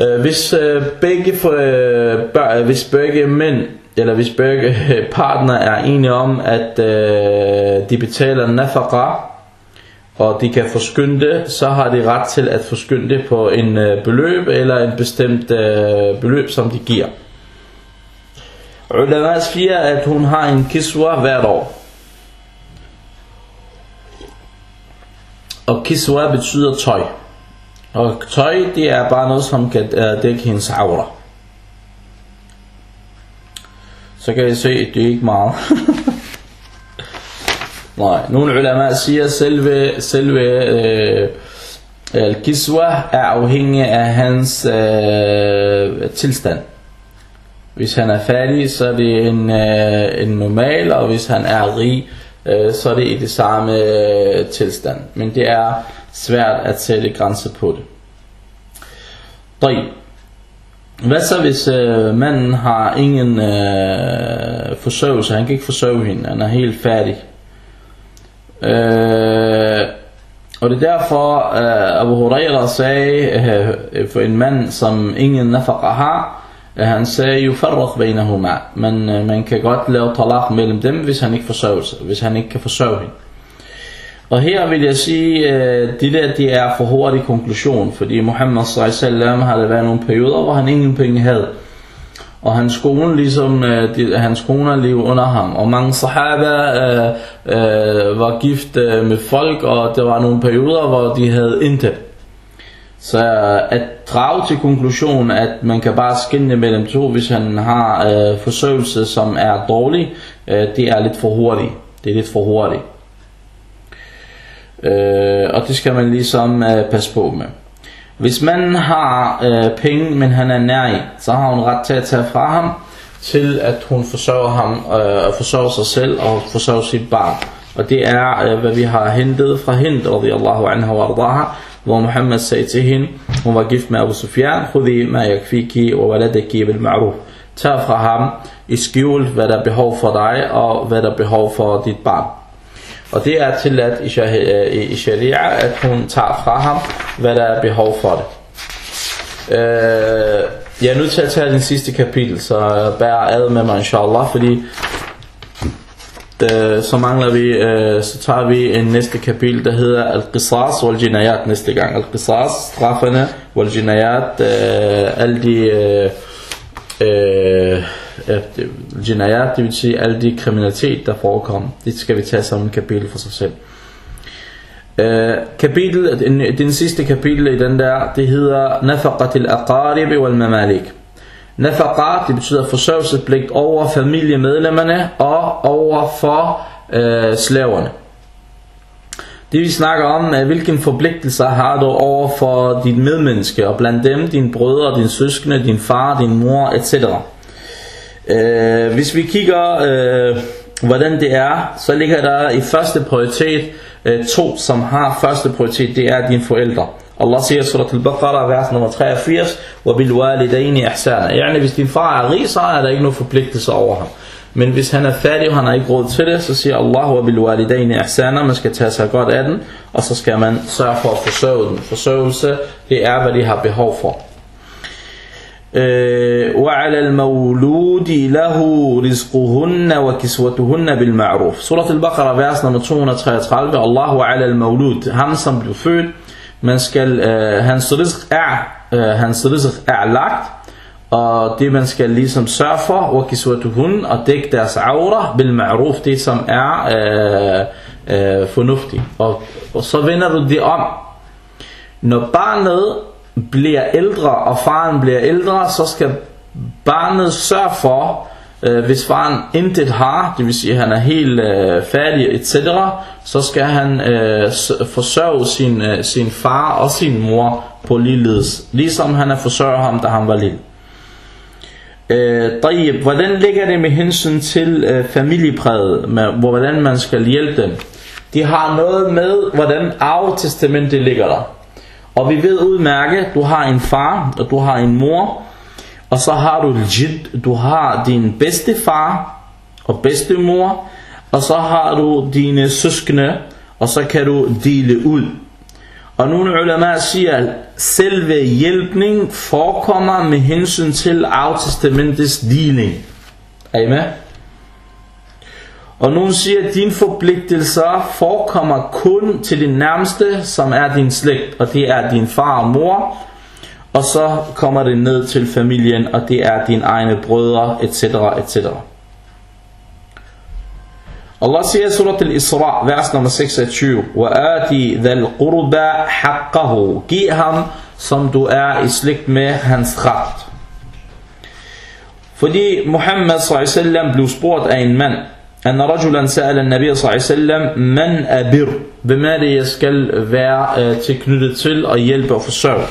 Øh, hvis øh, begge for, øh, bør, øh, hvis begge mænd eller hvis begge øh, partner er enige om at øh, de betaler nafaqa og de kan forskynde, så har de ret til at forskynde på en øh, beløb eller en bestemt øh, beløb som de giver. Ulema siger at hun har en kiswa hvert år. Og kiswa betyder tøj. Og tøj, det er bare noget, som kan øh, dække hendes aura. Så kan I se, at det er ikke meget. *laughs* Nej, nogle ulema siger, at selve, selve øh, øh al-kiswa er afhængig af hans øh, tilstand. Hvis han er fattig, så er det en, øh, en normal, og hvis han er rig, øh, så er det i det samme øh, tilstand. Men det er svært at sætte grænser på det. طيب Hvad så hvis øh, manden har ingen øh, forsøgelse, han kan ikke forsøge hende, han er helt færdig. Øh, og det er derfor, øh, Abu Huraira sagde, øh, øh for en mand, som ingen nafaqa har, han sagde, yufarraq bainahuma. Men øh, man kan godt lave talaq mellem dem, hvis han ikke forsøger sig, hvis han ikke kan forsøge hende. Og her vil jeg sige, at det der det er for hurtig konklusion, fordi Muhammad sallallahu har der været nogle perioder, hvor han ingen penge havde. Og hans kone ligesom, øh, de, hans kone levede under ham. Og mange sahaba øh, øh, var gift øh, med folk, og der var nogle perioder, hvor de havde intet. Så at drage til konklusion, at man kan bare skinne mellem to, hvis han har øh, forsøgelse, som er dårlig, øh, det er lidt for hurtigt. Det er lidt for hurtigt. Øh, og det skal man ligesom øh, passe på med. Hvis man har øh, penge, men han er nær i, så har hun ret til at tage fra ham, til at hun forsørger ham, øh, forsørger sig selv og forsørger sit barn. Og det er, øh, hvad vi har hentet fra Hind, radiyallahu anha wa ardaha, hvor Muhammad sagde til hende, hun var gift med Abu Sufyan, Khudi ma yakfiki wa waladaki bil ma'ruf. Tag fra ham i skjul, hvad der er behov for dig, og hvad der er behov for dit barn. Og det er tilladt øh, i sharia, at hun tager fra ham, hvad der er behov for det. Øh, jeg er nødt til at tage den sidste kapitel, så bær ad med mig, inshallah, fordi da, øh, så mangler vi, øh, så tager vi en næste kapitel, der hedder Al-Qisas wal Jinayat næste gang. Al-Qisas, straffene, wal Jinayat, øh, alle de... Øh, øh, øh jinayat, det vil sige alle de kriminalitet, der forekommer. Det skal vi tage som en kapitel for sig selv. Øh, kapitel, den, den sidste kapitel i den der, det hedder Nafaqat al-aqarib wal-Mamalik mamalik. Nafaqat, det betyder forsørgelsespligt over familiemedlemmerne og over for øh, slaverne. Det vi snakker om er, hvilken forpligtelser har du over for dit medmenneske, og blandt dem dine brødre, dine søskende, din far, din mor, etc. Øh, hvis vi kigger, øh, hvordan det er, så ligger der i første prioritet øh, to, som har første prioritet, det er dine forældre. Allah siger i surat al-Baqarah, vers nummer 83, وَبِالْوَالِدَيْنِ إِحْسَانًا Yani hvis din far er rig, så er der ikke nogen forpligtelse over ham. Men hvis han er fattig, og han har ikke råd til det, så siger Allah wa bil walidaini ihsana, man skal tage sig godt af den, og så skal man sørge for at forsørge den. Forsørgelse, det er, hvad de har behov for. وعلى المولود له رزقهن وكسوتهن بالمعروف Surat al-Baqarah vers nummer 233 Allah وعلى المولود ham som blev født man skal øh, hans rizq er øh, hans rizq er lagt og det man skal ligesom sørge for, og kiswatuhun, og dække deres aura, bil ma'ruf, det som er øh, øh, fornuftigt. Og, og så vender du det om. Når barnet bliver ældre, og faren bliver ældre, så skal barnet sørge for, øh, hvis faren intet har, det vil sige at han er helt øh, færdig, etc., så skal han øh, forsørge sin, øh, sin far og sin mor på ligeledes, ligesom han har forsørget ham, da han var lille. Øh, hvordan ligger det med hensyn til øh, familiepræget, med, hvordan man skal hjælpe dem? De har noget med, hvordan arvetestamentet ligger der. Og vi ved udmærket, du har en far, og du har en mor, og så har du jid, du har din bedste far og bedste mor, og så har du dine søskende, og så kan du dele ud. Og nogle ulema siger, at selve hjælpning forekommer med hensyn til aftestamentets deling. Er I med? Og nogle siger, at dine forpligtelser forekommer kun til din nærmeste, som er din slægt, og det er din far og mor Og så kommer det ned til familien, og det er dine egne brødre, etc. etc. Allah siger i surat al-Isra, vers nummer 26, وَآتِ ذَا الْقُرْبَ حَقَّهُ Giv ham som du er i slægt med hans ret. Fordi Muhammad sallallahu blev spurgt af en mand, أن رجلا سأل النبي صلى الله عليه وسلم من أبر بما det jeg skal være tilknyttet til og hjælpe og forsørge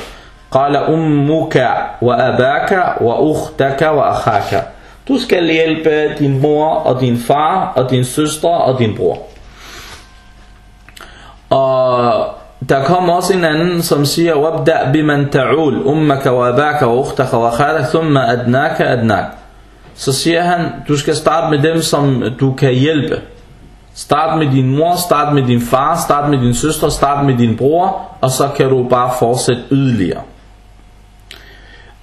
قال أمك وأباك وأختك وأخاك Du skal hjælpe din mor og din far og din søster og din bror. Og der kommer også en anden, som siger, وَابْدَأْ بِمَنْ تَعُولْ أُمَّكَ وَأَبَاكَ وَأُخْتَكَ وَخَالَكَ ثُمَّ أَدْنَاكَ أَدْنَاكَ Så siger han, du skal starte med dem, som du kan hjælpe. Start med din mor, start med din far, start med din søster, start med din bror, og så kan du bare fortsætte yderligere.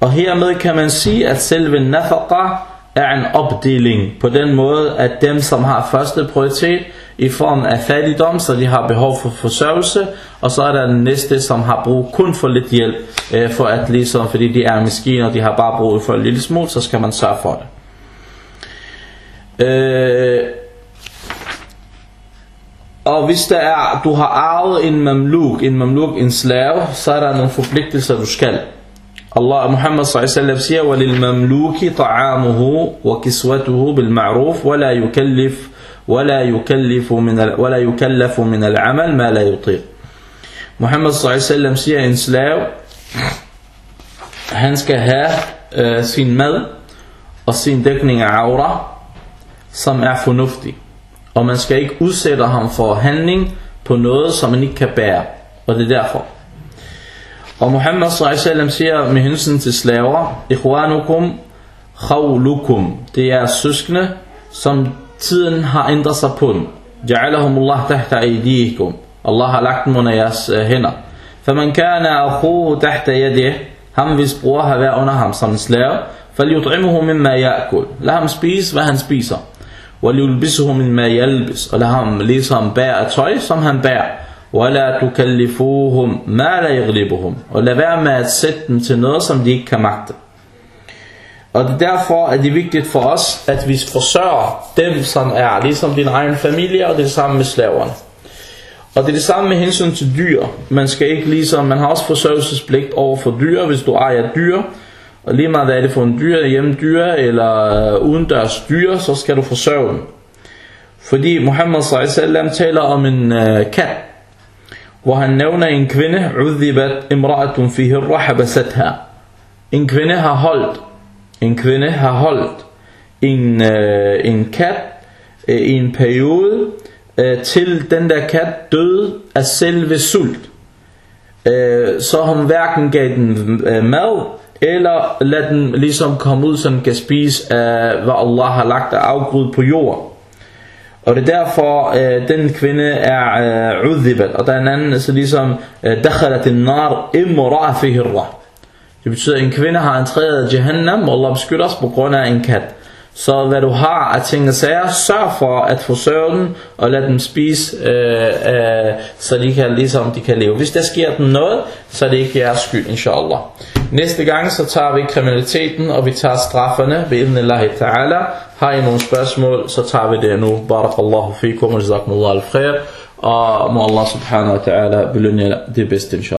Og hermed kan man sige, at selve nafaqa er en opdeling på den måde, at dem, som har første prioritet i form af fattigdom, så de har behov for forsørgelse, og så er der den næste, som har brug kun for lidt hjælp, øh, for at ligesom, fordi de er maskiner, og de har bare brug for en lille smule, så skal man sørge for det. Øh, og hvis der er, du har arvet en mamluk, en mamluk, en slave, så er der nogle forpligtelser, du skal. Allah Muhammad sallallahu siger, وَلِلْمَمْلُوكِ طَعَامُهُ وَكِسْوَتُهُ بِالْمَعْرُوفِ وَلَا يُكَلِّفُ ولا يكلف من ولا يكلف من العمل ما لا يطيق. Muhammad sallallahu siger en slave han skal have øh, sin mad og sin dækning af aura som er fornuftig. Og man skal ikke udsætte ham for handling på noget, som man ikke kan bære. Og det er derfor. Og Muhammad s.a.v. siger med hensyn til slaver, Ikhwanukum khawlukum. Det er søskende, som tiden har ændret sig på dem. Ja'alahumullah tahta aydikum. Allah har lagt dem under jeres uh, hænder. فمن كان أخوه تحت يده ham hvis bror har været under ham som en slave, فليطعمه مما يأكل. Lad ham spise, hvad han spiser. وَلْيُلْبِسُهُ مِنْ مَا يَلْبِسُ Og lad ham ligesom bære tøj, som han bærer. وَلَا تُكَلِّفُوهُمْ مَا لَا يَغْلِبُهُمْ Og lad være med at sætte dem til noget, som de ikke kan magte. Og det er derfor, at det er vigtigt for os, at vi forsørger dem, som er ligesom din egen familie, og det er det samme med slaverne. Og det er det samme med hensyn til dyr. Man skal ikke ligesom, man har også forsørgelsespligt over for dyr, hvis du ejer dyr. Og lige meget hvad er det for en dyr, hjemmedyr eller udendørs dyr, så skal du forsørge dem. Fordi Muhammad s.a.v. taler om en uh, kat, hvor han nævner en kvinde, udhibat imra'atun fihi rahabasatha. En kvinde har holdt, en kvinde har holdt en, øh, en kat uh, i en periode, øh, til den der kat døde af selve sult. Øh, så hun hverken gav den øh, mad, eller lad den ligesom komme ud, så den kan spise af, hvad Allah har lagt af afgrud på jorden. Og det er derfor, øh, den kvinde er øh, udhibat. Og der er en anden, så ligesom, øh, dakhalat en nar imra fihirra. Det betyder, at en kvinde har entreret Jahannam, og Allah beskytter os på grund af en kat. Så hvad du har af ting og sager, sørg for at forsørge dem, og lad dem spise, øh, øh, så de kan, ligesom de kan leve. Hvis der sker dem noget, så er det ikke jeres skyld, inshallah. Næste gang så tager vi kriminaliteten, og vi tager strafferne ved Allah ta'ala. Har I nogle spørgsmål, så tager vi det nu. Barakallahu fikum, og jazakumullah al-khair. Og må Allah subhanahu wa ta'ala belønne det bedste, inshallah.